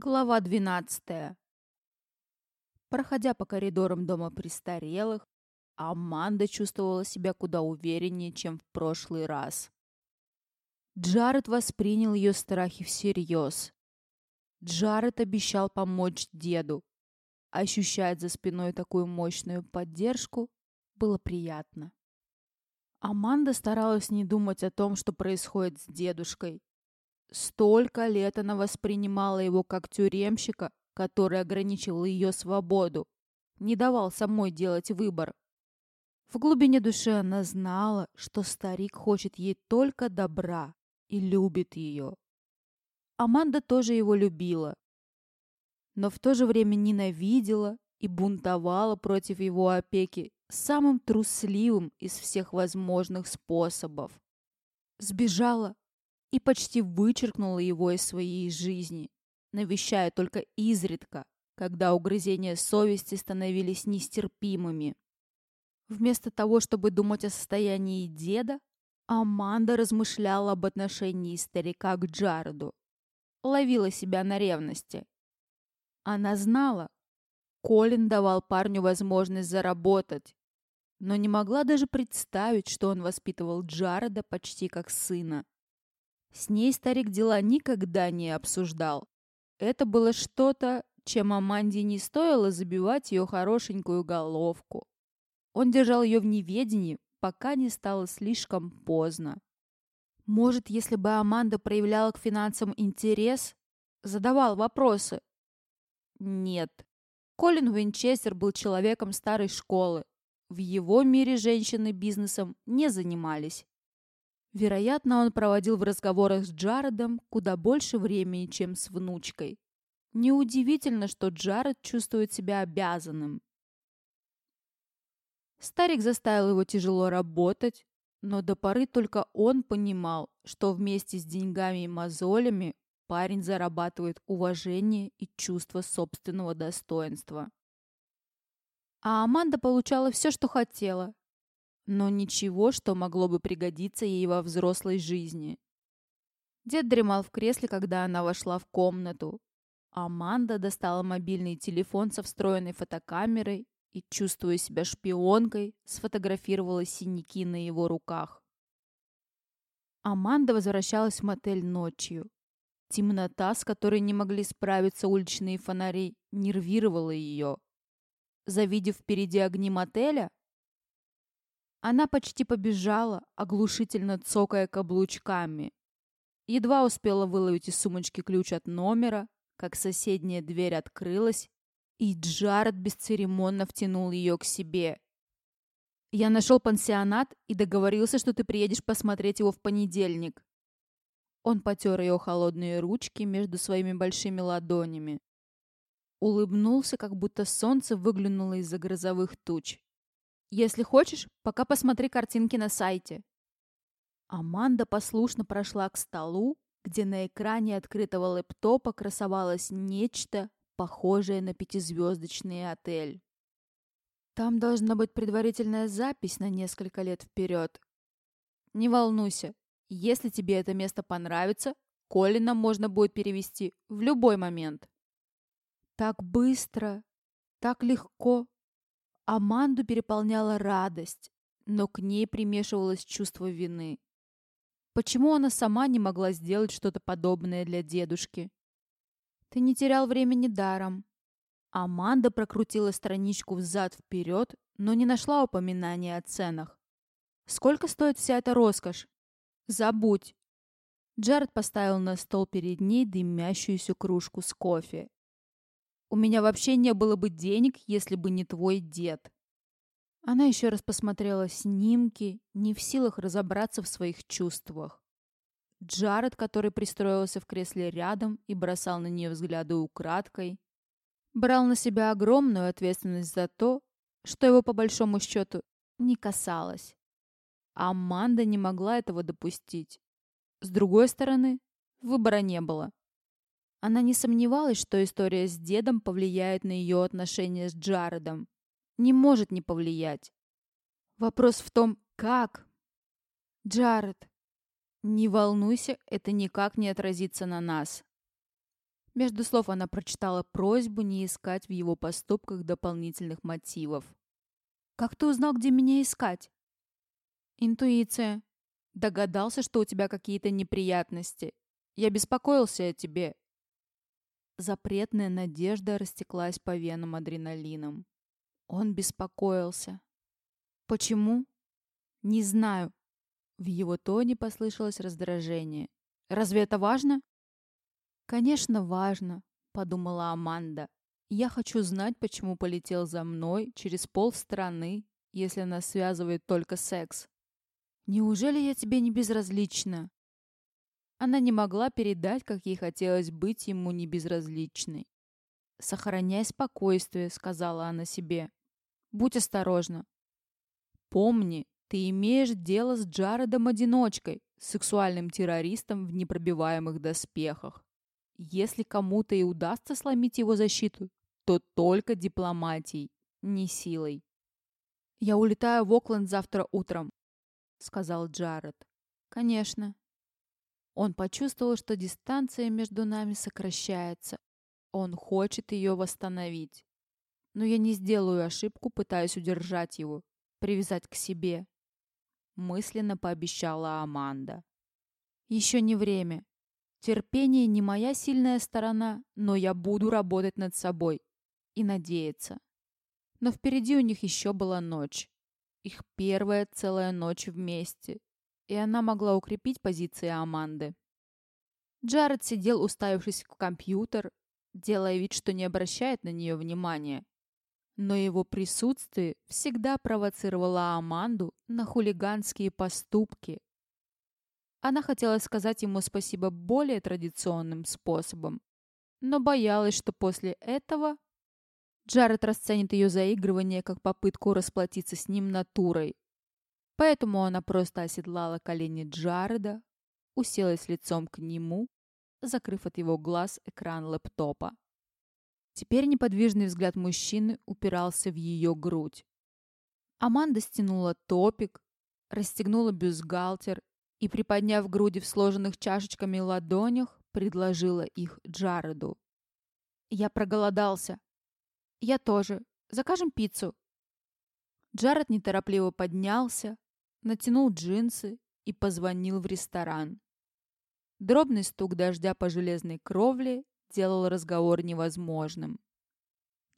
Глава 12. Проходя по коридорам дома престарелых, Аманда чувствовала себя куда увереннее, чем в прошлый раз. Джаред воспринял ее страхи всерьез. Джаред обещал помочь деду. Ощущать за спиной такую мощную поддержку было приятно. Аманда старалась не думать о том, что происходит с дедушкой. Столько лет она воспринимала его как тюремщика, который ограничивал ее свободу, не давал самой делать выбор. В глубине души она знала, что старик хочет ей только добра и любит ее. Аманда тоже его любила, но в то же время ненавидела и бунтовала против его опеки самым трусливым из всех возможных способов. Сбежала и почти вычеркнула его из своей жизни, навещая только изредка, когда угрызения совести становились нестерпимыми. Вместо того, чтобы думать о состоянии деда, Аманда размышляла об отношении старика к Джареду. Ловила себя на ревности. Она знала, Колин давал парню возможность заработать, но не могла даже представить, что он воспитывал Джареда почти как сына. С ней старик дела никогда не обсуждал. Это было что-то, чем Аманде не стоило забивать ее хорошенькую головку. Он держал ее в неведении, пока не стало слишком поздно. Может, если бы Аманда проявляла к финансам интерес, задавал вопросы? Нет. Колин Винчестер был человеком старой школы. В его мире женщины бизнесом не занимались. Вероятно, он проводил в разговорах с Джаредом куда больше времени, чем с внучкой. Неудивительно, что Джаред чувствует себя обязанным. Старик заставил его тяжело работать, но до поры только он понимал, что вместе с деньгами и мозолями парень зарабатывает уважение и чувство собственного достоинства. А Аманда получала все, что хотела, но ничего, что могло бы пригодиться ей во взрослой жизни. Дед дремал в кресле, когда она вошла в комнату. Аманда достала мобильный телефон со встроенной фотокамерой и, чувствуя себя шпионкой, сфотографировала синяки на его руках. Аманда возвращалась в мотель ночью. Темнота, с которой не могли справиться уличные фонари, нервировала ее. Завидев впереди огни мотеля, она почти побежала, оглушительно цокая каблучками. Едва успела выловить из сумочки ключ от номера, как соседняя дверь открылась, и Джаред бесцеремонно втянул ее к себе. «Я нашел пансионат и договорился, что ты приедешь посмотреть его в понедельник». Он потер ее холодные ручки между своими большими ладонями. Улыбнулся, как будто солнце выглянуло из-за грозовых туч. Если хочешь, пока посмотри картинки на сайте». Аманда послушно прошла к столу, где на экране открытого лэптопа красовалось нечто, похожее на пятизвездочный отель. Там должна быть предварительная запись на несколько лет вперед. Не волнуйся, если тебе это место понравится, Колина можно будет перевести в любой момент. Так быстро, так легко. Аманду переполняла радость, но к ней примешивалось чувство вины. Почему она сама не могла сделать что-то подобное для дедушки? Ты не терял времени даром. Аманда прокрутила страничку взад-вперед, но не нашла упоминания о ценах. Сколько стоит вся эта роскошь? Забудь. Джаред поставил на стол перед ней дымящуюся кружку с кофе. У меня вообще не было бы денег, если бы не твой дед». Она еще раз посмотрела снимки, не в силах разобраться в своих чувствах. Джаред, который пристроился в кресле рядом и бросал на нее взгляды украдкой, брал на себя огромную ответственность за то, что его по большому счету не касалось. Аманда не могла этого допустить. С другой стороны, выбора не было. Она не сомневалась, что история с дедом повлияет на ее отношения с Джаредом. Не может не повлиять. Вопрос в том, как? Джаред, не волнуйся, это никак не отразится на нас. Между слов она прочитала просьбу не искать в его поступках дополнительных мотивов. «Как ты узнал, где меня искать?» «Интуиция. Догадался, что у тебя какие-то неприятности. Я беспокоился о тебе». Запретная надежда растеклась по венам адреналином. Он беспокоился. «Почему?» «Не знаю». В его тоне послышалось раздражение. «Разве это важно?» «Конечно, важно», — подумала Аманда. «Я хочу знать, почему полетел за мной через полстраны, если нас связывает только секс. Неужели я тебе не безразлична?» Она не могла передать, как ей хотелось быть ему не безразличной. «Сохраняй спокойствие», — сказала она себе. «Будь осторожна. Помни, ты имеешь дело с Джаредом-одиночкой, сексуальным террористом в непробиваемых доспехах. Если кому-то и удастся сломить его защиту, то только дипломатией, не силой. «Я улетаю в Окленд завтра утром», — сказал Джаред. «Конечно». Он почувствовал, что дистанция между нами сокращается. Он хочет ее восстановить. Но я не сделаю ошибку, пытаясь удержать его, привязать к себе. Мысленно пообещала Аманда. Еще не время. Терпение не моя сильная сторона, но я буду работать над собой и надеяться. Но впереди у них еще была ночь. Их первая целая ночь вместе, и она могла укрепить позиции Аманды. Джаред сидел, уставившись в компьютер, делая вид, что не обращает на нее внимания. Но его присутствие всегда провоцировало Аманду на хулиганские поступки, она хотела сказать ему спасибо более традиционным способом, но боялась, что после этого Джаред расценит ее заигрывание как попытку расплатиться с ним натурой. Поэтому она просто оседлала колени Джареда, уселась лицом к нему, закрыв от его глаз экран лэптопа. Теперь неподвижный взгляд мужчины упирался в ее грудь. Аманда стянула топик, расстегнула бюстгальтер и, приподняв груди в сложенных чашечками ладонях, предложила их Джареду. «Я проголодался». «Я тоже. Закажем пиццу». Джаред неторопливо поднялся, натянул джинсы и позвонил в ресторан. Дробный стук дождя по железной кровле делал разговор невозможным.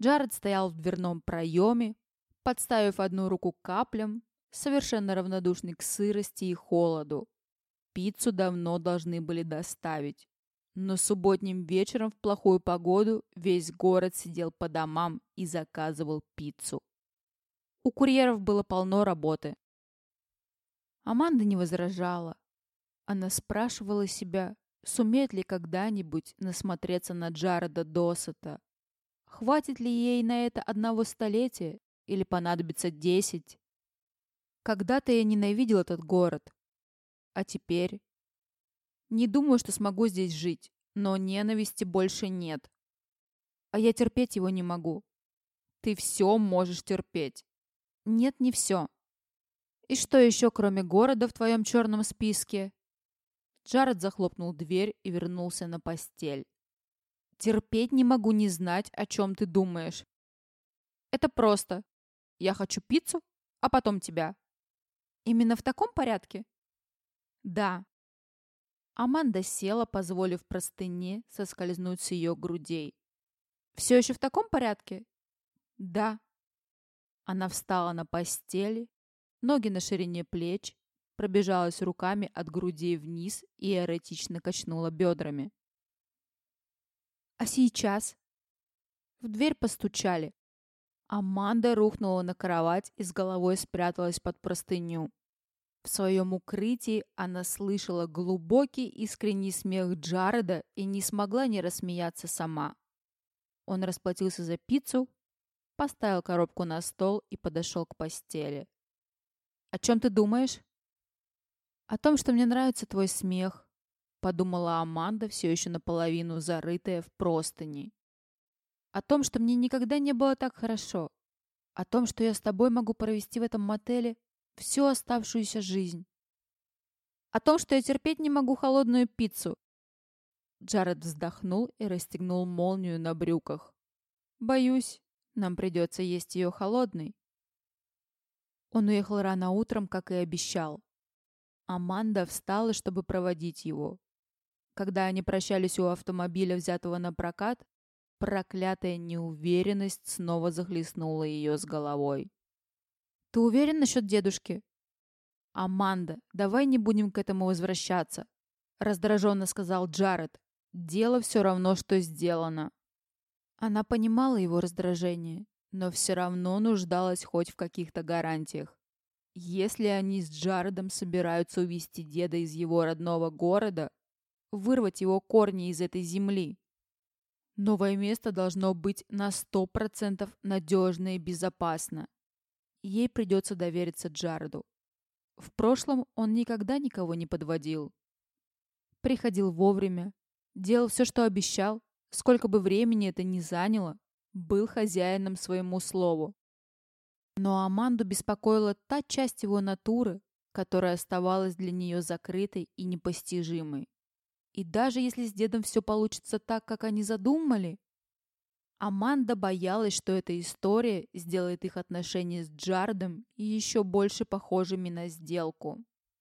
Джаред стоял в дверном проеме, подставив одну руку каплям, совершенно равнодушный к сырости и холоду. Пиццу давно должны были доставить. Но субботним вечером в плохую погоду весь город сидел по домам и заказывал пиццу. У курьеров было полно работы. Аманда не возражала. Она спрашивала себя, сумеет ли когда-нибудь насмотреться на Джареда Досета. Хватит ли ей на это одного столетия или понадобится десять? Когда-то я ненавидел этот город. А теперь? Не думаю, что смогу здесь жить, но ненависти больше нет. А я терпеть его не могу. Ты все можешь терпеть. Нет, не все. И что еще, кроме города, в твоем черном списке? Джаред захлопнул дверь и вернулся на постель. Терпеть не могу не знать, о чем ты думаешь. Это просто. Я хочу пиццу, а потом тебя. Именно в таком порядке? Да. Аманда села, позволив простыне соскользнуть с ее грудей. Все еще в таком порядке? Да. Она встала на постели, ноги на ширине плеч, пробежалась руками от груди вниз и эротично качнула бедрами. «А сейчас?» В дверь постучали. Аманда рухнула на кровать и с головой спряталась под простыню. В своем укрытии она слышала глубокий искренний смех Джареда и не смогла не рассмеяться сама. Он расплатился за пиццу, поставил коробку на стол и подошел к постели. «О чем ты думаешь?» «О том, что мне нравится твой смех», — подумала Аманда, все еще наполовину зарытая в простыни. О том, что мне никогда не было так хорошо. О том, что я с тобой могу провести в этом мотеле всю оставшуюся жизнь. О том, что я терпеть не могу холодную пиццу. Джаред вздохнул и расстегнул молнию на брюках. «Боюсь, нам придется есть ее холодной». Он уехал рано утром, как и обещал. Аманда встала, чтобы проводить его. Когда они прощались у автомобиля, взятого на прокат, проклятая неуверенность снова захлестнула ее с головой. «Ты уверен насчет дедушки?» «Аманда, давай не будем к этому возвращаться», — раздраженно сказал Джаред. «Дело все равно, что сделано». Она понимала его раздражение, но все равно нуждалась хоть в каких-то гарантиях. Если они с Джаредом собираются увезти деда из его родного города, вырвать его корни из этой земли, новое место должно быть на сто процентов надежно и безопасно. Ей придется довериться Джареду. В прошлом он никогда никого не подводил. Приходил вовремя, делал все, что обещал, сколько бы времени это ни заняло, был хозяином своему слову. Но Аманду беспокоила та часть его натуры, которая оставалась для нее закрытой и непостижимой. И даже если с дедом все получится так, как они задумали, Аманда боялась, что эта история сделает их отношения с Джардом еще больше похожими на сделку.